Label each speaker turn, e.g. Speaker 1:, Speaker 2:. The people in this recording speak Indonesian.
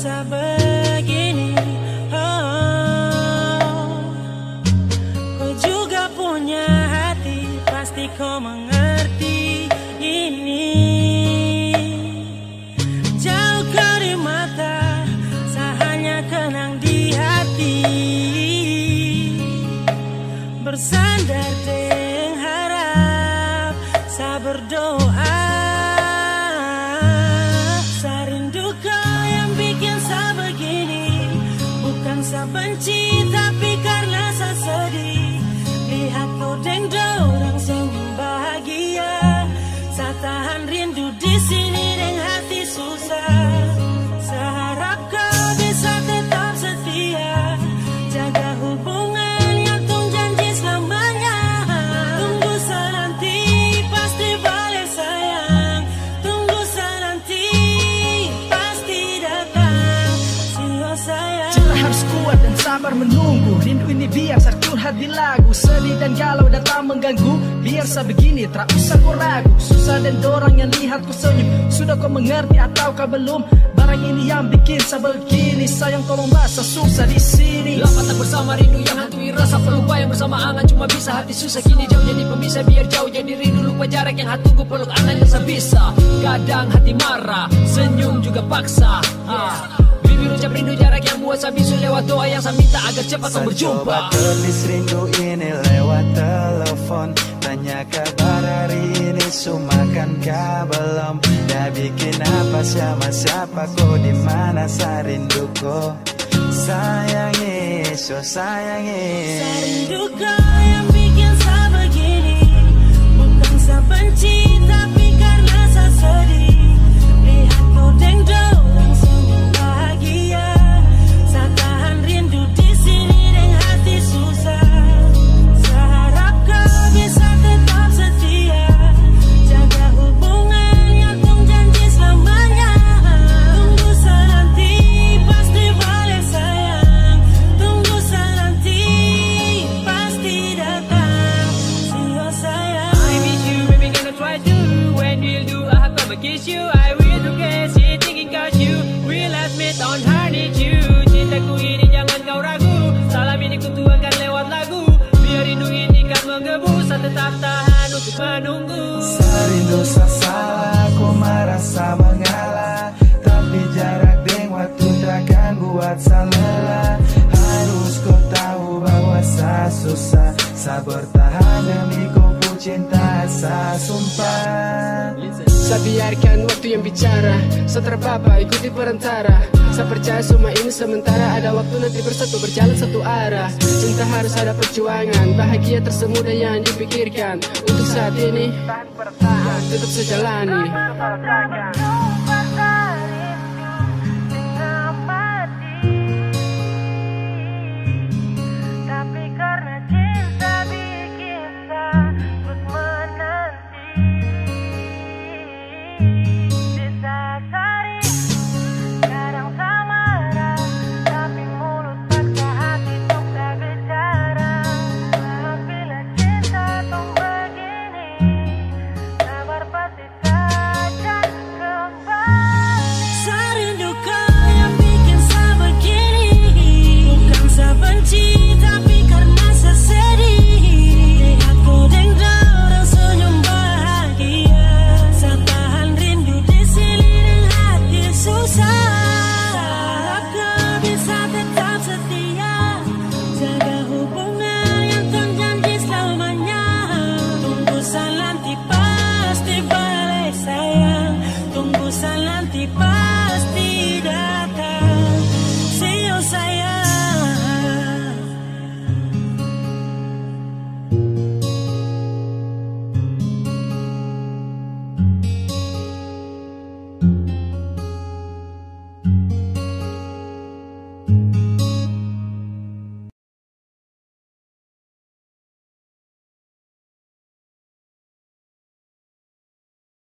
Speaker 1: bisa begini. Oh, juga punya hati Pasti kau mengerti ini Saya benci tapi karena saya sedih Lihat kau dan
Speaker 2: sabar menunggu. Rindu ini biar saya curhat di lagu. Sedih dan galau datang mengganggu. Biar saya begini tak usah kau ragu. Susah dan dorang yang lihat ku senyum. Sudah kau mengerti atau kau belum? Barang ini yang bikin saya begini Sayang tolong masa susah di sini.
Speaker 3: Lama tak bersama rindu yang hantui rasa Perlu bayang bersama angan. Cuma bisa hati susah Kini jauh jadi pemisah. Biar jauh jadi rindu Lupa jarak yang hati tunggu peluk angan yang sebisa. Kadang hati marah, senyum juga paksa. Ah. Ucap rindu jarak yang buat saya bisu Lewat doa yang saya minta agar cepat kau berjumpa.
Speaker 4: tulis rindu ini lewat telepon. Tanya kabar hari ini sumakan kah belum? Dah bikin apa sama siapa kau di mana saya rindu kau Sayangi, so sayangi.
Speaker 1: Saya rindu kau rindu saya
Speaker 4: salah Ku merasa mengalah. Tapi jarak deng waktu takkan buat saya lelah Harus kau tahu bahwa saya susah bertahan
Speaker 5: biarkan waktu yang bicara Saya terpapa ikuti perantara. Saya percaya semua ini sementara Ada waktu nanti bersatu berjalan satu arah. Cinta harus ada perjuangan Bahagia tersemudah yang dipikirkan. Untuk saat ini Tetap sejalani
Speaker 1: must be